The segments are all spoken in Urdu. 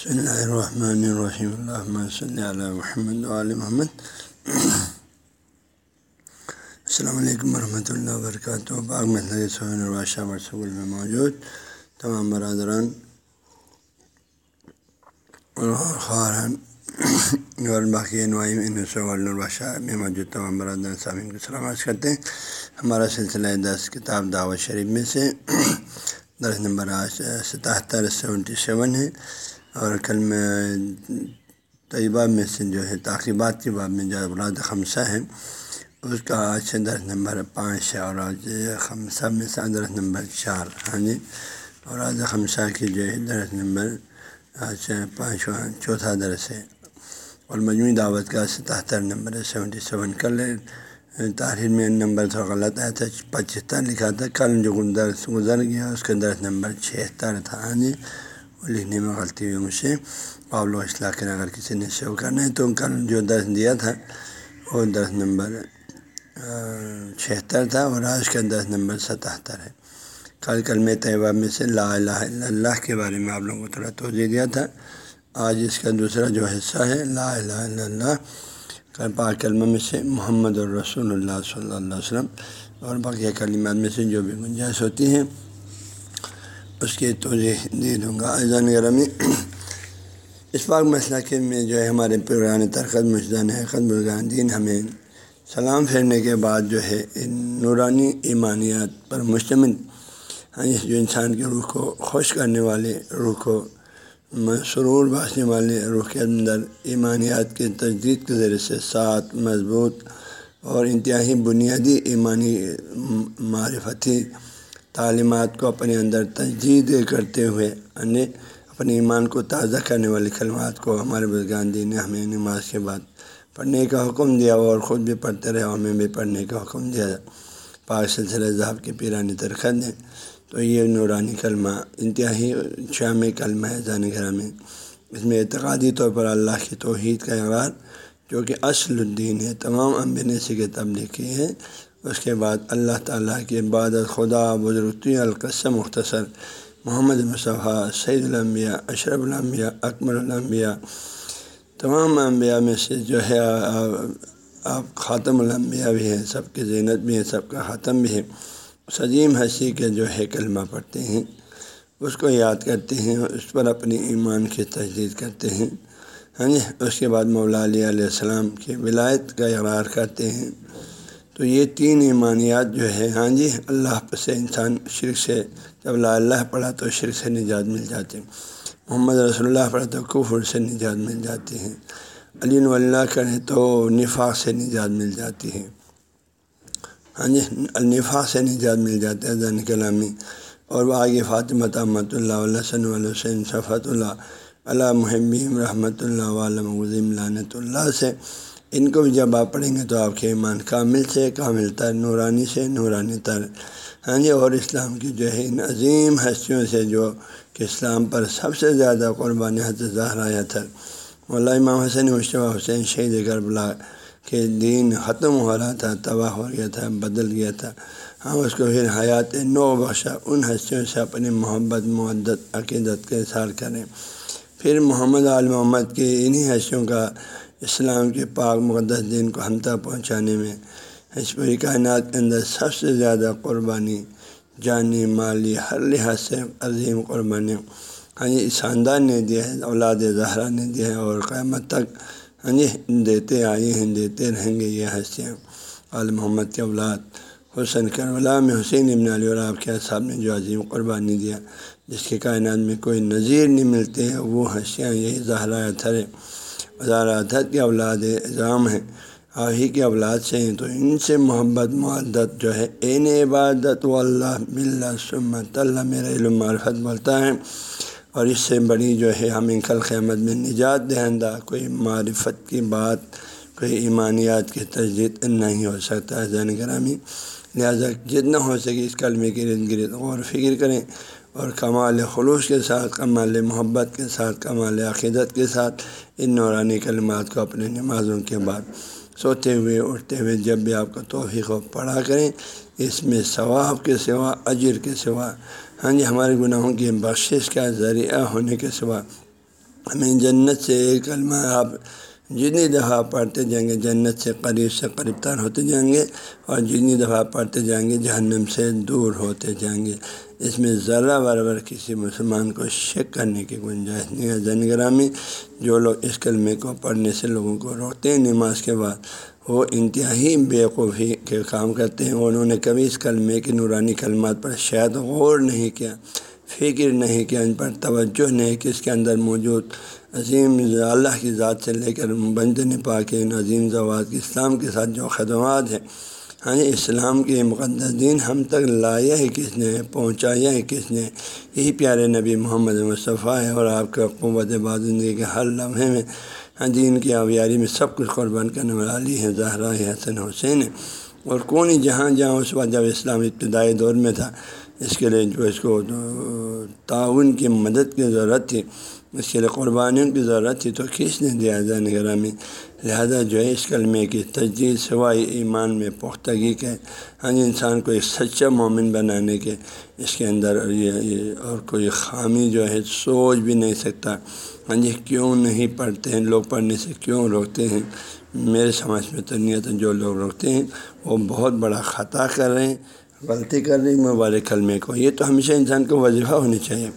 بسم اللہ الرحمن الرحیم اللہ صلی علی محمد علیہ محمد السلام علیکم ورحمۃ اللہ وبرکاتہ باغ محل سہین البادشاہ ورثول میں موجود تمام برادران اور خارن اور باقی نوائم البادشاہ میں موجود تمام برادر سامعین کو سلامت کرتے ہیں ہمارا سلسلہ دس کتاب دعوت شریف میں سے درس نمبر آج ستہتر، سیونٹی سیون ہے اور کل میں طیبہ میں سے جو ہے تاخیبات کے باب میں جو اولاد خمسہ ہے، اس کا آج سے درس نمبر پانچ ہے اور آج خمسہ میں سے درس نمبر چار ہاں جی اور آج خمسہ کی جو ہے درس نمبر آج پانچواں چوتھا درس ہے۔ اور مجموعی دعوت کا ستہتر نمبر ہے، سیونٹی سیون کل یعنی تاریخ میں نمبر تھوڑا غلط آیا تھا پچہتر لکھا تھا، کل جو درس گزر گیا، اس کا درس نمبر چھہتر تھا ہاں جی وہ لکھنے میں غلطی ہوئی مجھ سے۔ قابل و اصلاح کریں اگر کسی نے سیو کرنا ہے تو کل جو درس دیا تھا، وہ درس نمبر چھہتر تھا اور آج کا درس نمبر ستہتر ہے۔ کل کل میں طیبہ میں سے لا الہ الا اللہ کے بارے میں آپ لوگوں کو تھوڑا توجہ دیا تھا۔ آج اس کا دوسرا جو حصہ ہے، لا الہ الا اللہ پاک کلمہ میں سے محمد الرسول اللہ صلی اللہ علیہ وسلم اور باقی کلمات میں سے جو بھی گنجائش ہوتی ہیں، اس کی توجہ دے دوں گا۔ اذان گرامی، اس پاک مسئلہ کے میں جو ہے ہمارے پرانے ترکت مجدان حقت برگان دین ہمیں سلام پھیرنے کے بعد جو ہے ان نورانی ایمانیات پر مشتمل ہاں جو انسان کی روح کو خوش کرنے والے، روح کو سرور بانچنے والے روح کے اندر ایمانیات کے تجدید کے ذریعے سے ساتھ، مضبوط اور انتہائی بنیادی ایمانی معرفتی تعلیمات کو اپنے اندر تجدید کرتے ہوئے یعنی اپنے ایمان کو تازہ کرنے والی کلمات کو ہمارے بزگاندھی نے ہمیں نماز کے بعد پڑھنے کا حکم دیا اور خود بھی پڑھتے رہے اور ہمیں بھی پڑھنے کا حکم دیا۔ پاک سلسلہ ذہب کی پیرانی ترخت ہے تو یہ نورانی کلمہ، انتہائی شام کلمہ ہے زان گھر میں۔ اس میں اعتقادی طور پر اللہ کی توحید کا اقرار، جو کہ اصل الدین ہے، تمام امبن سے کے تبلیغ کی ہے۔ اس کے بعد اللہ تعالیٰ کی عبادت، خدا بزرگی القصم مختصر۔ محمد مصطفیٰ سعید الانبیاء، اشرف الانبیاء اکمر الانبیاء۔ تمام انبیاء میں سے جو ہے آپ خاتم الانبیاء بھی ہیں، سب کے زینت بھی ہیں، سب کا خاتم بھی ہے سجیم ہنسی کے جو ہے کلمہ پڑھتے ہیں، اس کو یاد کرتے ہیں اس پر اپنی ایمان کی تجدید کرتے ہیں۔ ہاں جی اس کے بعد مولا علیہ علیہ السلام کی ولایت کا اقرار کرتے ہیں۔ تو یہ تین ایمانیات جو ہے ہاں جی اللہ سے انسان شرک سے، جب لا اللہ پڑھا تو شرک سے نجات مل جاتے ہیں محمد رسول اللہ پڑھا تو کفر سے نجات مل جاتی ہے۔ علی اللہ کرے تو نفاق سے نجات مل جاتی ہے۔ یعنی ہاں جی النفاق سے یعنی نجات مل جاتا ہے زن کلامی۔ اور وہ آگے فاطمہ تحمۃ اللہ علیہ وسلم حسین صفت اللہ اللہ محبیم رحمۃ اللہ علم وزیم لانت اللہ سے۔ ان کو بھی جب آپ پڑھیں گے تو آپ کے ایمان کامل سے، کامل تر، نورانی سے، نورانی تر۔ ہاں جی اور اسلام کی جو ہے ان عظیم ہستیوں سے جو کہ اسلام پر سب سے زیادہ قربانی حضرت زہرایا تھا۔ مولا امام حسین مشتبہ حسین شہید کربلا کہ دین ختم ہو رہا تھا، تباہ ہو گیا تھا، بدل گیا تھا۔ ہم اس کو پھر حیات نو بخشا ان ہستیوں سے اپنی محبت معدت عقیدت کے اظہار کریں۔ پھر محمد عال محمد کی انہی ہستیوں کا اسلام کے پاک مقدس دین کو ہم تک پہنچانے میں اس پوری کائنات کے اندر سب سے زیادہ قربانی، جانی، مالی ہر لحاظ سے عظیم قربانی۔ ہاں اس خاندان نے دیا ہے، اولاد زہرا نے دیا ہے اور قیامت تک ہاں جی دیتے آئے ہیں دیتے رہیں گے یہ ہنسیاں عال محمد کے اولاد، حسن کربلا میں حسین ابن علی اور آپ کے صاحب نے جو عظیم قربانی دیا، جس کے کائنات میں کوئی نظیر نہیں ملتے ہیں وہ ہنسیاں یہی زہرا تھرے زہرات کے اولاد اظام ہیں، آہی کے اولاد سے ہیں، تو ان سے محبت، معدت جو ہے، این عبادت و اللہ بلّہ سمت، اللہ میرا علم معرفت بولتا ہے۔ اور اس سے بڑی جو ہے ہمیں کل قیامت میں نجات دہندہ کوئی معرفت کی بات، کوئی ایمانیات کی تجدید نہیں ہو سکتا ہے زین گرامی۔ لہٰذا جتنا ہو سکے اس کلمے کے ارد گرد غور فکر کریں اور کمال خلوص کے ساتھ، کمال محبت کے ساتھ، کمال عقیدت کے ساتھ ان نورانی کلمات کو اپنے نمازوں کے بعد سوتے ہوئے، اٹھتے ہوئے جب بھی آپ کا توفیق و پڑھا کریں۔ اس میں ثواب کے سوا، اجر کے سوا ہاں جی ہمارے گناہوں کی بخشش کا ذریعہ ہونے کے سوا ہمیں جنت سے ایک کلمہ آپ جتنی دفعہ پڑھتے جائیں گے، جنت سے قریب سے قریب تر ہوتے جائیں گے اور جتنی دفعہ پڑھتے جائیں گے، جہنم سے دور ہوتے جائیں گے۔ اس میں ذرا برابر کسی مسلمان کو شک کرنے کی گنجائش نہیں ہے۔ زین گرامی جو لوگ اس کلمے کو پڑھنے سے لوگوں کو روکتے ہیں نماز کے بعد وہ انتہائی بیوقوفی کے کام کرتے ہیں۔ انہوں نے کبھی اس کلمے کی نورانی کلمات پر شاید غور نہیں کیا، فکر نہیں کیا، ان پر توجہ نہیں کہ اس کے اندر موجود عظیم اللہ کی ذات سے لے کر بنجن پاک ان عظیم زوات اسلام کے ساتھ جو خدمات ہیں۔ ہاں جی، اسلام کے مقدس دین ہم تک لایا ہے کس نے، پہنچایا ہے کس نے۔ یہی پیارے نبی محمد مصطفیٰ ہے اور آپ کا قوت باد زندگی کے ہر لمحے میں ہاں جی ان کی آبیاری میں سب کچھ قربان کرنے والا علی ہے زہرا حسن، حسین ہے اور کون ہی جہاں جہاں اس وقت جب اسلام ابتدائی دور میں تھا، اس کے لیے جو اس کو تعاون کی مدد کی ضرورت تھی، اس کے لیے قربانیوں کی ضرورت تھی، تو کس نے دیا جائے نگر میں لہذا جو ہے، اس کلمے کی تجدید سوائے ایمان میں پختگی کے ہاں جی انسان کو ایک سچا مومن بنانے کے، اس کے اندر یہ اور کوئی خامی جو ہے، سوچ بھی نہیں سکتا۔ ہاں جی کیوں نہیں پڑھتے ہیں؟ لوگ پڑھنے سے کیوں روکتے ہیں؟ میرے سمجھ میں تو نہیں جو لوگ روکتے ہیں، وہ بہت بڑا خطا کر رہے ہیں، غلطی کر رہی مبارک کلمے کو۔ یہ تو ہمیشہ انسان کو وظیفہ ہونی چاہیے۔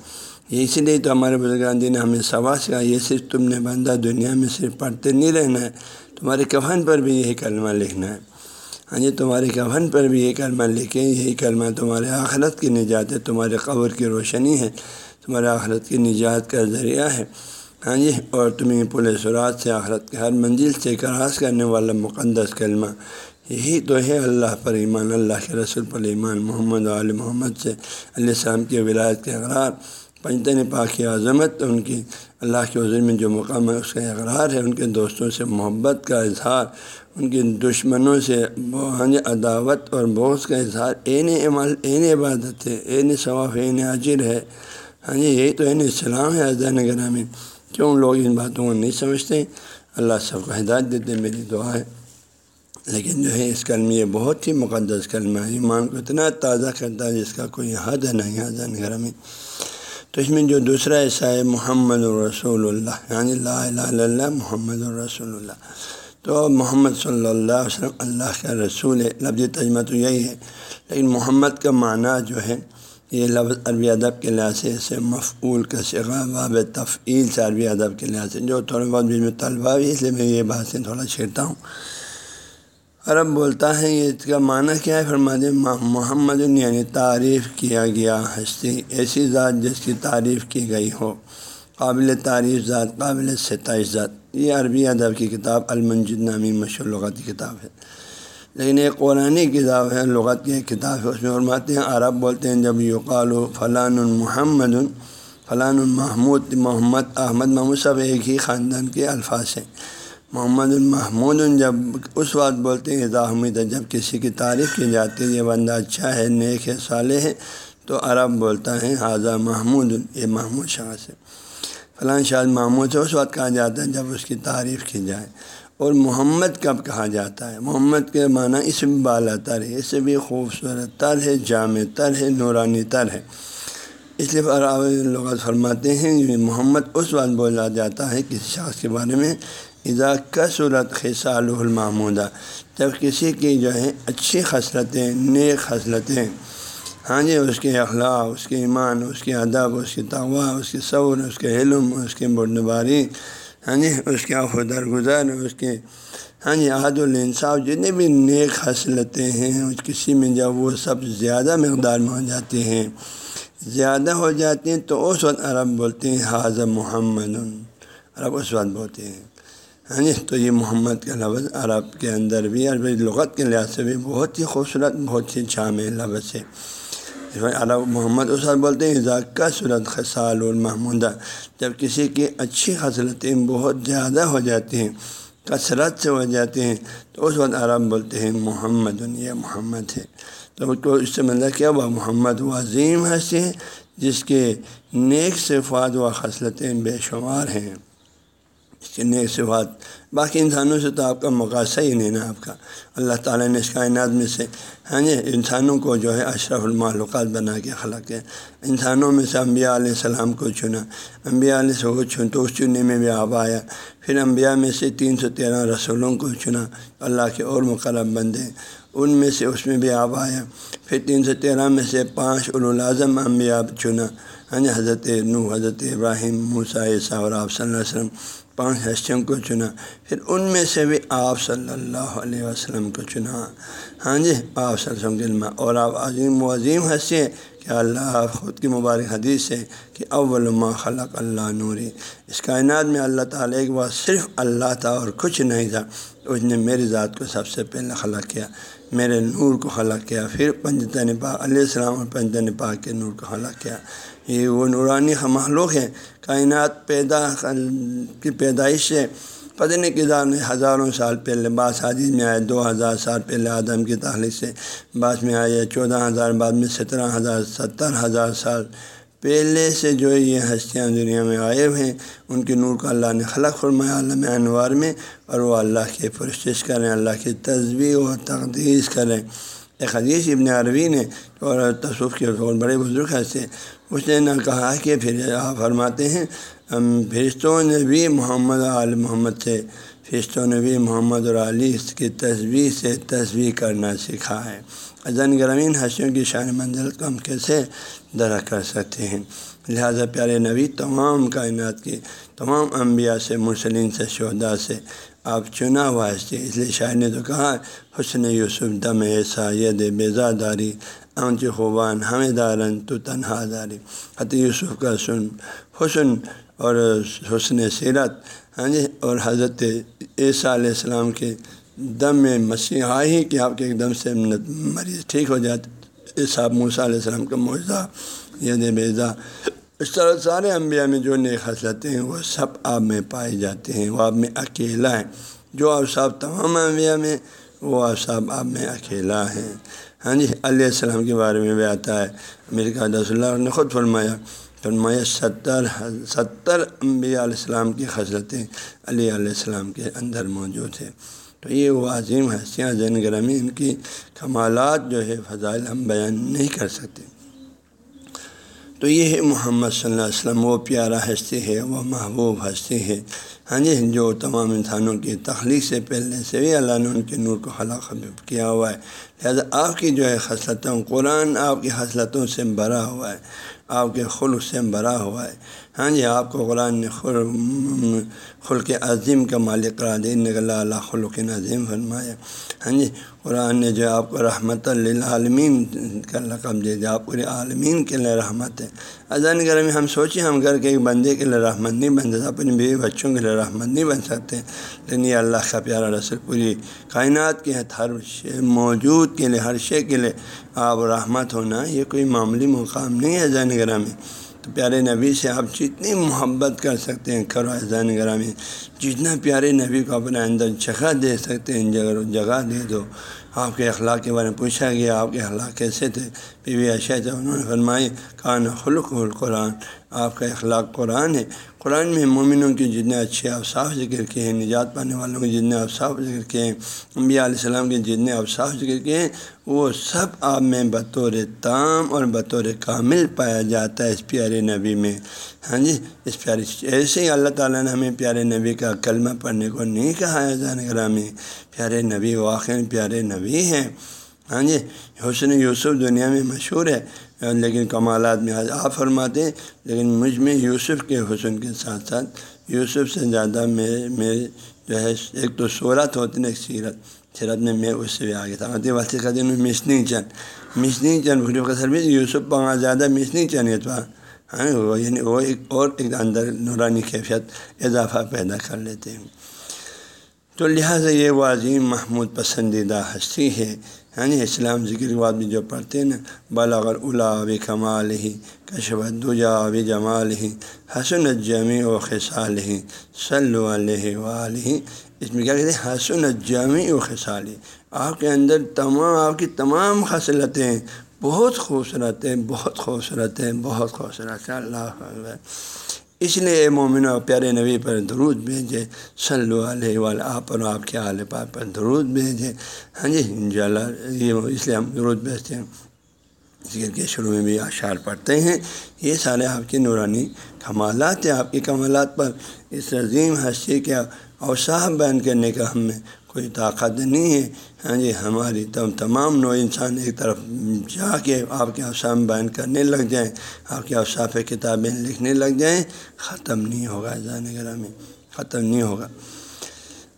یہ اسی لیے تو ہمارے بزرگان جی نے ہمیں سوا سکھا یہ صرف تم نے بندہ دنیا میں صرف پڑھتے نہیں رہنا ہے، تمہارے کفن پر بھی یہی کلمہ لکھنا ہے۔ ہاں جی تمہارے کفن پر بھی یہی کلمہ لکھیں، یہی کلمہ تمہارے آخرت کی نجات ہے، تمہارے قبر کی روشنی ہے۔ تمہارے آخرت کی نجات کا ذریعہ ہے۔ ہاں جی اور تمہیں پورے سرات سے آخرت کے ہر منزل سے کراس کرنے والا مقدس کلمہ۔ یہی تو ہے اللہ پر ایمان، اللہ کے رسول پر ایمان۔ محمد علیہ محمد سے علیہ السلام کی ولایت کے اقرار۔ پنجتن پاک کی عظمت، ان کی اللہ کے حضور میں جو مقام ہے، اس کا اقرار ہے۔ ان کے دوستوں سے محبت کا اظہار، ان کے دشمنوں سے ہاں جی، عداوت اور بوس کا اظہار۔ عین عمل، عین عبادت ہے، عین ثواف عین عجر ہے۔ ہاں جی یہی تو عین اسلام ہے عزہ نگر میں کیوں لوگ ان باتوں کو نہیں سمجھتے؟ اللہ سب کو ہدایت دیتے میری دعا ہے۔ لیکن جو ہے، اس کلم یہ بہت ہی مقدس کلمہ ہے۔ ایمان کو اتنا تازہ کرتا ہے، جس کا کوئی حد نہیں حضا نگر میں تو اس میں جو دوسرا ایسا ہے، محمد الرسول اللہ یعنی لا الہ الا اللہ، محمد الرسول اللہ۔ تو محمد صلی اللہ علیہ وسلم اللہ کا رسول ہے۔ لفظ تجمہ تو یہی ہے، لیکن محمد کا معنی جو ہے یہ لفظ عربی ادب کے لحاظ سے اسے مفعول کا سگا باب تفعیل سے عربی ادب کے لحاظ سے۔ جو تھوڑا بہت بھی میں طلبہ بھی اس لیے میں یہ بات سے تھوڑا چھیڑتا ہوں۔ عرب بولتا ہے یہ اس کا معنی کیا ہے؟ فرماتے محمد یعنی تعریف کیا گیا ہستی، ایسی ذات جس کی تعریف کی گئی ہو۔ قابل تعریف ذات، قابل ستائش ذات۔ یہ عربی ادب کی کتاب المنجد نامی مشہور لغت کی کتاب ہے۔ لیکن ایک قرآن کتاب ہے، لغت کی ایک کتاب ہے، اس میں فرماتے ہیں، عرب بولتے ہیں، جب یقال فلان المحمد فلان المحمود محمد، احمد محمود سب ایک ہی خاندان کے الفاظ ہیں۔ محمد المحمود جب اس وقت بولتے ہیں حمید جب کسی کی تعریف کی جاتی ہے، یہ بندہ اچھا ہے، نیک ہے، صالح ہے، تو عرب بولتا ہے حاضہ محمود، یہ محمود شاہ سے فلاں شاہ محمود سے اس وقت کہا جاتا ہے جب اس کی تعریف کی جائے۔ اور محمد کب کہا جاتا ہے؟ محمد کے معنی اس میں بالا تر ہے، اس سے بھی خوبصورت تر ہے، جامع تر ہے، نورانی تر ہے۔ اس لیے لغت فرماتے ہیں یعنی محمد اس وقت بولا جاتا ہے کسی شخص کے بارے میں، اذا کا صورت خصال المحمودہ جب کسی کی جو ہے اچھی خصلتیں، نیک خصلتیں ہاں جی اس کے اخلاق، اس کے ایمان، اس کے ادب، اس کی تغوا اس کے صور اس کے علم، اس کے بردباری ہاں جی اس کے آف درگزر، اس کے ہاں جی عہد الانصاف جتنے بھی نیک خصلتیں ہیں کسی میں جب وہ سب زیادہ مقدار میں ہو جاتے ہیں، زیادہ ہو جاتے ہیں، تو اس وقت عرب بولتے ہیں حاضر محمد. عرب اس وقت بولتے ہیں ہاں جی تو یہ محمد کا لفظ عرب کے اندر بھی عربی لغت کے لحاظ سے بھی بہت ہی خوبصورت، بہت ہی جامع لفظ ہے۔ عرب محمد اس بولتے ہیں ذاکہ صورت خسال المحمودہ۔ جب کسی کی اچھی خصلتیں بہت زیادہ ہو جاتی ہیں، کثرت سے ہو جاتے ہیں، تو اس وقت عرب بولتے ہیں، محمد یہ محمد ہے۔ تو اس سے مطلب کیا ہوا محمد وہ عظیم ہنسی جس کے نیک صفات و خصلتیں بے شمار ہیں۔ اس نیک صفات باقی انسانوں سے تو آپ کا مقاصد ہی نہیں نا آپ کا۔ اللہ تعالیٰ نے اس کائنات میں سے ہاں جی انسانوں کو جو ہے اشرف المعلوقات بنا کے خلق ہے انسانوں میں سے انبیاء علیہ السلام کو چنا۔ انبیاء علیہ السلام کو چن تو اس چننے میں بھی آپ آیا۔ پھر انبیاء میں سے تین سو تیرہ رسولوں کو چنا۔ اللہ کے اور مقرب بندے ان میں سے اس میں بھی آپ آیا۔ پھر تین سو تیرہ میں سے پانچ الاظم انبیاء چنا۔ ہاں جی حضرت نو حضرت ابراہیم موسا عیسیٰ اور آپ صلی اللہ علیہ وسلم۔ پانچ ہستیوں کو چنا۔ پھر ان میں سے بھی آپ صلی اللہ علیہ وسلم کو چنا۔ ہاں جی آپ صلی اللہ علیہ وسلم اور آپ عظیم و عظیم ہنسی کہ اللہ خود کی مبارک حدیث ہے کہ اول ما خلق اللہ نوری۔ اس کائنات میں اللہ تعالیٰ ایک بار صرف اللہ تھا اور کچھ نہیں تھا۔ اس نے میری ذات کو سب سے پہلے خلق کیا۔ میرے نور کو خلق کیا۔ پھر پنجتن پاک علیہ السلام اور پنجتن پاک کے نور کو خلق کیا۔ یہ وہ نورانی مخلوق ہے کائنات پیدا کی پیدائش سے پتہ نہیں کدھر ہزاروں سال پہلے، بعض حادث میں آئے، دو ہزار سال پہلے آدم کی تخلیق سے، بعض میں آئے، چودہ ہزار، بعد میں سترہ ہزار، ستر ہزار سال پہلے سے جو یہ ہستیاں دنیا میں آئے ہوئے ہیں، ان کے نور کا اللہ نے خلق فرمایا عالم انوار میں اور وہ اللہ کے پرشش کریں، اللہ کی تصویر و تقدیس کریں۔ ایک حدیث ابن عربی نے اور تصوف کے بہت بڑے بزرگ ایسے اس نے نہ کہا کہ پھر آپ فرماتے ہیں فرشتوں نے بھی محمد عال محمد سے فرشتوں نے بھی محمد اور علی کی تصویر سے تصویر کرنا سکھا ہے۔ ازن گرمین ہنسیوں کی شان منزل کو ہم کیسے درا کر سکتے ہیں؟ لہٰذا پیارے نبی، تمام کائنات کے تمام انبیاء سے، مرسلین سے شہدا سے آپ چنا ہوا اس لیے شاعر نے تو کہا، حسن یوسف، دم ایسا ید بیزا داری خوبان، ہمیں دارن، تو تنہا داری۔ حت یوسف کا سن، حسن اور حسن سیرت ہاں جی؟ اور حضرت عیسیٰ علیہ السلام کے دم میں مسیح ہی کہ آپ کے ایک دم سے مریض ٹھیک ہو جاتے۔ عیسیٰ موسیٰ علیہ السلام کا معجزہ ید بیزا اس طرح سارے انبیاء میں جو نیک حسلتیں ہیں، وہ سب آپ میں پائے جاتے ہیں، وہ آپ میں اکیلا ہیں۔ جو اوصاف تمام انبیاء میں، وہ اوصاف آپ میں اکیلا ہیں۔ ہاں جی؟ علیہ السلام کے بارے میں بھی آتا ہے۔ امریکہ دس اللہ نے خود فرمایا فرمایا، ستر ستر انبیاء علیہ السلام کی خصلتیں علیہ علیہ السلام کے اندر موجود ہیں۔ تو یہ وہ عظیم حسیاں زین گرمی ان کی کمالات جو ہے، فضائل ہم بیان نہیں کر سکتے۔ تو یہ ہے محمد صلی اللہ علیہ وسلم، وہ پیارا ہستی ہے، وہ محبوب ہستی ہے۔ ہاں جی جو تمام انسانوں کی تخلیق سے پہلے سے بھی اللہ نے ان کے نور کو خلاق کیا ہوا ہے۔ لہٰذا آپ کی جو ہے خصلتوں قرآن آپ کی خصلتوں سے بھرا ہوا ہے۔ آپ کے خلق سے بھرا ہوا ہے۔ ہاں جی آپ کو قرآن نے خلق عظیم کا مالک کرا دے اللہ اللہ خلق عظیم فرمایا۔ ہاں جی قرآن نے جو آپ کو رحمت للعالمین کا لقب دے دیا۔ آپ پورے عالمین کے لیے رحمت ہے۔ اذان گھر میں ہم سوچیں ہم گھر کے ایک بندے کے لیے رحمت نہیں بن سکتے اپنی بیوی بچوں کے لیے رحمت نہیں بن سکتے۔ لیکن یہ اللہ کا پیارا رسول پوری کائنات کے ہر شے موجود کے لیے، ہر شے کے لیے آپ رحمت ہونا یہ کوئی معمولی مقام نہیں ہے زین گرہ میں تو پیارے نبی سے آپ جتنی محبت کر سکتے ہیں، کرو زین گرہ میں جتنا پیارے نبی کو اپنے اندر جگہ دے سکتے ہیں، جگہ جگہ دے دو۔ آپ کے اخلاق کے بارے میں پوچھا گیا، آپ کے اخلاق کیسے تھے؟ بی بی اشا تھے انہوں نے فرمائی، کان خلق القرآن، آپ کا اخلاق قرآن ہے۔ قرآن میں مومنوں کی جتنے اچھے اوصاف ذکر کیے ہیں، نجات پانے والوں کے جتنے اوصاف ذکر کیے ہیں، انبیاء علیہ السلام کے جتنے اوصاف ذکر کیے ہیں، وہ سب آپ میں بطور تام اور بطور کامل پایا جاتا ہے اس پیارے نبی میں۔ ہاں جی اس پیارے، ایسے ہی اللہ تعالیٰ نے ہمیں پیارے نبی کا کلمہ پڑھنے کو نہیں کہا ہے زان گرامی۔ پیارے نبی واقع پیارے نبی ہیں۔ ہاں جی حسن یوسف دنیا میں مشہور ہے، لیکن کمالات میں آج آپ فرماتے ہیں، لیکن مجھ میں یوسف کے حسن کے ساتھ ساتھ یوسف سے زیادہ میرے میرے جو ہے، ایک تو صورت ہوتی نا، ایک سیرت۔ سیرت میں میں اس سے بھی آگے تھا۔ ہاں جی، واسطے کا دن مسنی چند۔ مسنی چند بھولی کا سروس یوسف پہ زیادہ مسنی چند یہ تو۔ ہاں جی، وہ یعنی وہ ایک اور ایک اندر نورانی کیفیت اضافہ پیدا کر لیتے ہیں۔ تو لہٰذا یہ وہ عظیم محمود پسندیدہ ہستی ہے۔ ہاں جی اسلام ذکر کے بعد بھی جو پڑھتے ہیں نا بالاغر الا اب کمال ہی کشبت دجا اب جمال ہی حسن الجمی و خسال ہی صلی علیہ ولیہ اس میں کیا کہتے ہیں؟ حسن الجمی و خسال ہی آپ کے اندر تمام، آپ کی تمام خصلتیں بہت خوبصورت ہیں، بہت خوبصورت ہیں، بہت خوبصورت ہیں۔ اللہ اس لیے اے مومن و پیارے نبی، پر درود بھیجے صلی علیہ والا آپ اور آپ کے آل پاک پر درود بھیجے ہاں جی اللہ یہ اس لیے ہم درود بھیجتے ہیں۔ ذکر کے شروع میں بھی اشعار پڑھتے ہیں۔ یہ سارے آپ کی نورانی کمالات ہیں۔ آپ کی کمالات پر اس عظیم ہستی کے اوساف بیان کرنے کا ہم میں کوئی طاقت نہیں ہے۔ ہاں جی ہماری تم، تمام نو انسان ایک طرف جا کے آپ کے اوساف بیان کرنے لگ جائیں، آپ کے اوساف کتابیں لکھنے لگ جائیں، ختم نہیں ہوگا جانے گرہ میں، ختم نہیں ہوگا۔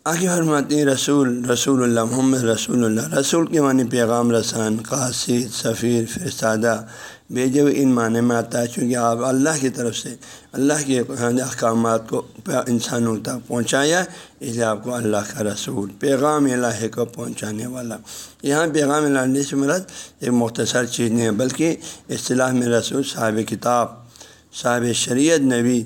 آگے فرماتی رسول رسول اللہ محمد رسول اللہ رسول کے معنی پیغام رسان، قاصد، سفیر، فرسادہ بھیجے ہوئے ان معنی میں آتا ہے، چونکہ آپ اللہ کی طرف سے، اللہ کے احکامات کو انسانوں تک پہنچایا اس لیے آپ کو اللہ کا رسول، پیغام الہ کو پہنچانے والا۔ یہاں پیغام الہ سے مرد ایک مختصر چیز نہیں ہے، بلکہ اصطلاح میں رسول صاحب کتاب، صاحب شریعت نبی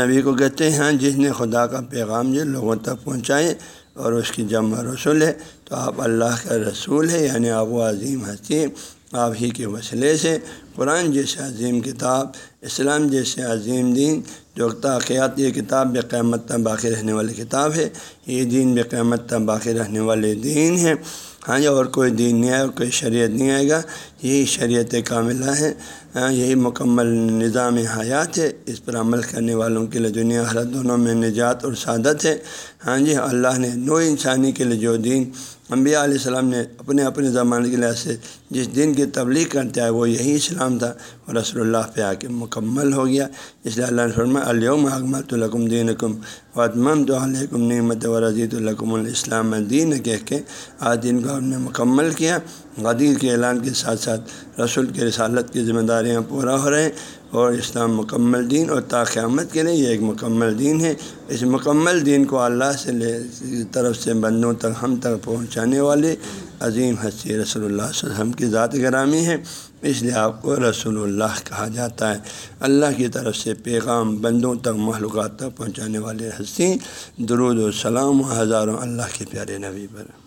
نبی کو کہتے ہیں، جس نے خدا کا پیغام جو لوگوں تک پہنچائے اور اس کی جمع رسول ہے۔ تو آپ اللہ کا رسول ہے یعنی آپ وہ عظیم حسین آپ ہی کے وسیلے سے قرآن جیسے عظیم کتاب، اسلام جیسے عظیم دین، جو تاخیات یہ کتاب بے قیمت تک باقی رہنے والی کتاب ہے، یہ دین بے قیمت تک باقی رہنے والے دین ہے ہاں جی اور کوئی دین نہیں آئے اور کوئی شریعت نہیں آئے گا، یہی شریعت کاملہ ہے۔ ہاں یہی مکمل نظام حیات ہے۔ اس پر عمل کرنے والوں کے لیے دنیا حرت دونوں میں نجات اور سعادت ہے۔ ہاں جی اللہ نے نو انسانی کے لیے جو دین انبیاء علیہ السلام نے اپنے اپنے زمانے کے لحاظ سے جس دن کی تبلیغ کرتے آئے وہ یہی اسلام تھا اور رسول اللہ پہ آ کے مکمل ہو گیا۔ اس لیے اللہ نے فرما الوم اکمت الکم دین کم وطمم تو علیکم نعمت و رضیۃ الکم الاسلام دین کہہ کے آج دن کو ہم نے مکمل کیا۔ غدیر کے اعلان کے ساتھ ساتھ رسول کے رسالت کی ذمہ داریاں پورا ہو رہے ہیں۔ اور اسلام مکمل دین اور تاقیامت کے لیے یہ ایک مکمل دین ہے۔ اس مکمل دین کو اللہ سے لے، طرف سے بندوں تک، ہم تک پہنچانے والے عظیم حسی رسول اللہ صلی اللہ علیہ وسلم کی ذات گرامی ہے اس لیے آپ کو رسول اللہ کہا جاتا ہے۔ اللہ کی طرف سے پیغام بندوں تک معلومات تک پہنچانے والے حسین درود و سلام و ہزاروں اللہ کے پیارے نبی پر۔